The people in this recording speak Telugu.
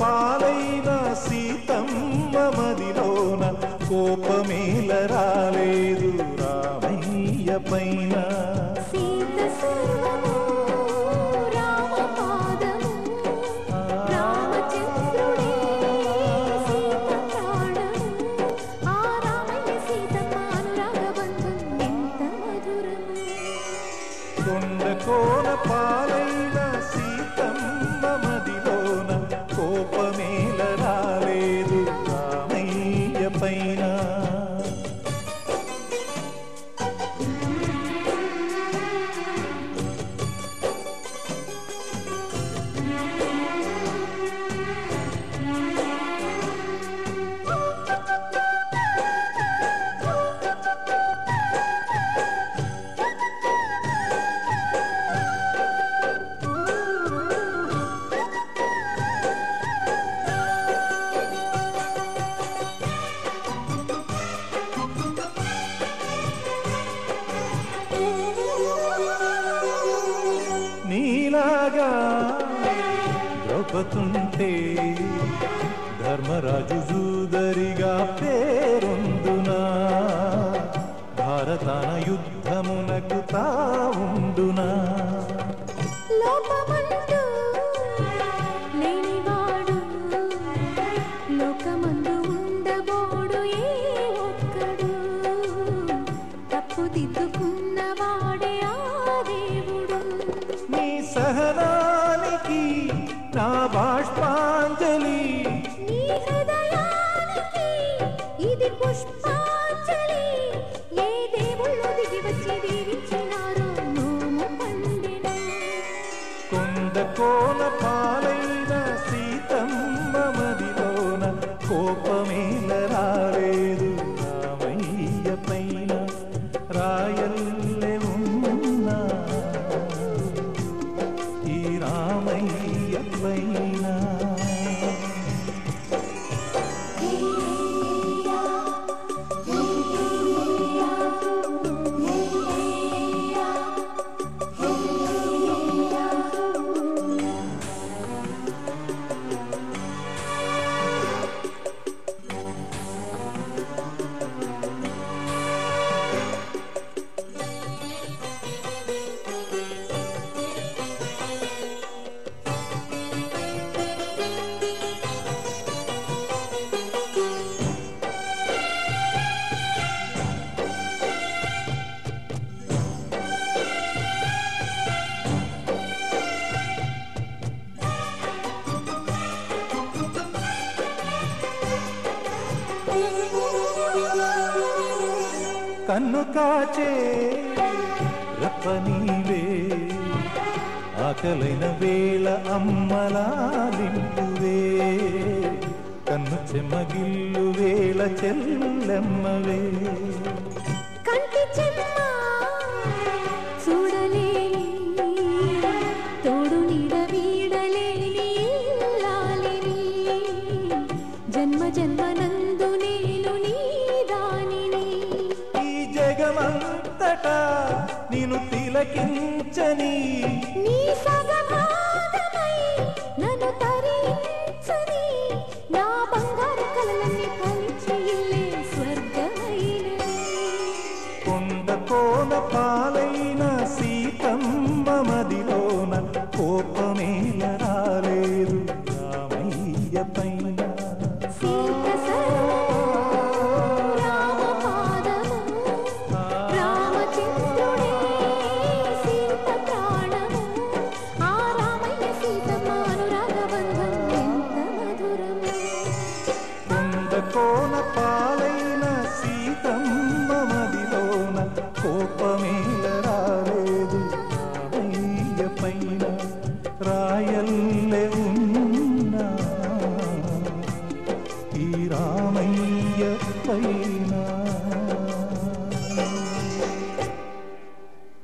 गोपाल గొప్పతుంటే ధర్మరాజు జూదరిగా పేరొందునా భారతాన యుద్ధమునకు తావుండునా? లోపమంటూ హృదయానికి ఇది పుష్పాంజలి. ఏ దేవుళ్ళు దిగి వచ్చి దీవించినారో పాలైన సీతమ్మ మదిలోన కోపమేల కన్ను కాచే రప్ప నీవే. ఆకలైన వేళ అమ్మలాలింపువే కన్ను చెమ్మగిల్లు వేళ చెల్లెమ్మవే. కంటి చెమ్మ చూడలేని తోడు నీడ వీడలేని జన్మ జన్మన తిలకించని నీ సగభాగమై